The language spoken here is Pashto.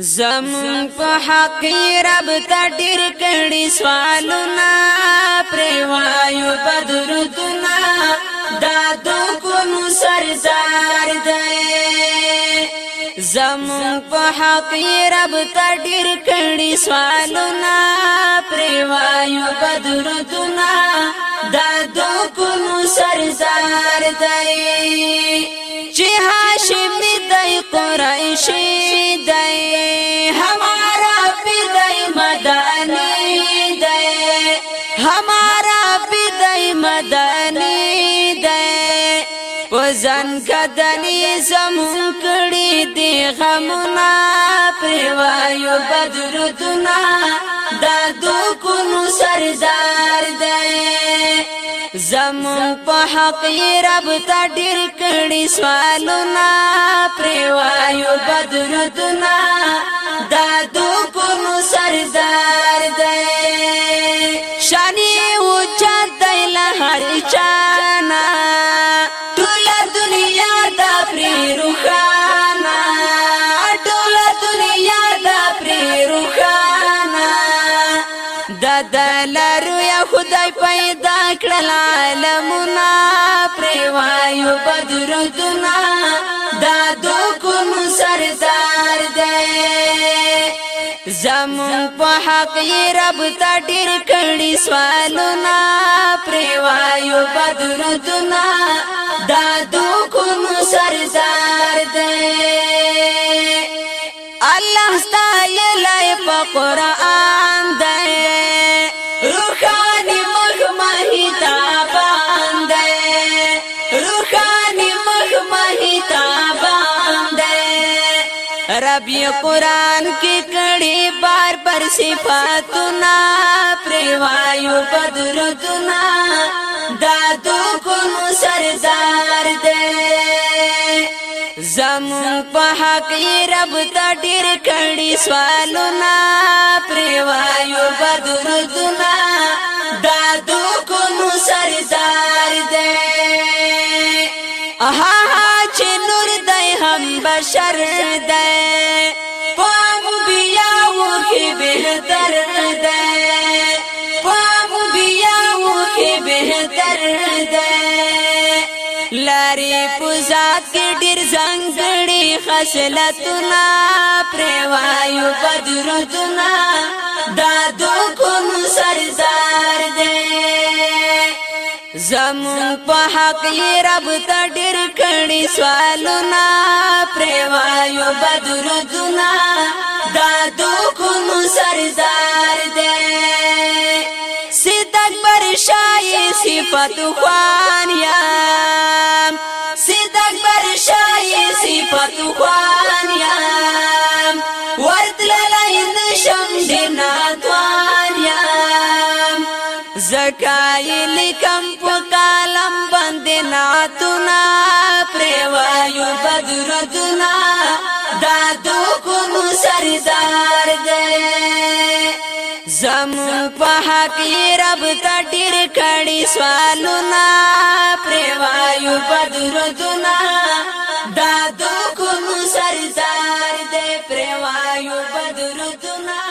زمون په حق رب ته ډیر کړي سوالونه پرې وایو بدرودونه دادو کو نو سرزار دی زمون په حق رب ته ډیر کړي سوالونه پرې وایو بدرودونه دادو کو نو سرزار دی چې هاشم قریشی دی ہمارا بھی دی مدنی دی ہمارا بھی دی مدنی دی وزن کدنی زمون کڑی دی غمنا پریوایو بدردنا دادو کنو سرزار دی زمون په حق رب تا ډیر کړي سوالونه دردنا دادو پر سردار دی شانی اوچت دی لہر چانا ټول دنیا دا پری روخانا ټول دنیا دا پری روخانا د دلارو یا خدای پیدا کړل عالمونه پری وایو بدرودنا واقعي رب تا ډیر کړي سوالونه پریوایو بدرتونه دادو کو سرزار دې الله تعالی په قران رب یې قران کې کړي بار پر صفاتنا پریوایو بدرتنا دادو کو سردار دې زمون په حق رب تا ډیر کړي سوالنا پریوایو بدرتنا دادو کو سردار دې اها چې نور دې هم بشر دې لری پزات کې ډیر زنګړي خصلتنا پروایو بدرتنا دادو کوم سرزار دې زمون په حق یې رب ته ډیر کړي سوالنا پروایو بدرتنا دادو کوم سرزار دې صدق پر شای صفات خواه ناتوان یم ورتللی نشم ډېر ناتوان یم ځکه یې لیکم په قلم باندې نعتونه پرې وایو بدرودونه دا دوکونو سردار دی زم په حق رب ته ډیر کړي سوالونه پرې وایو بدرودونه درودونه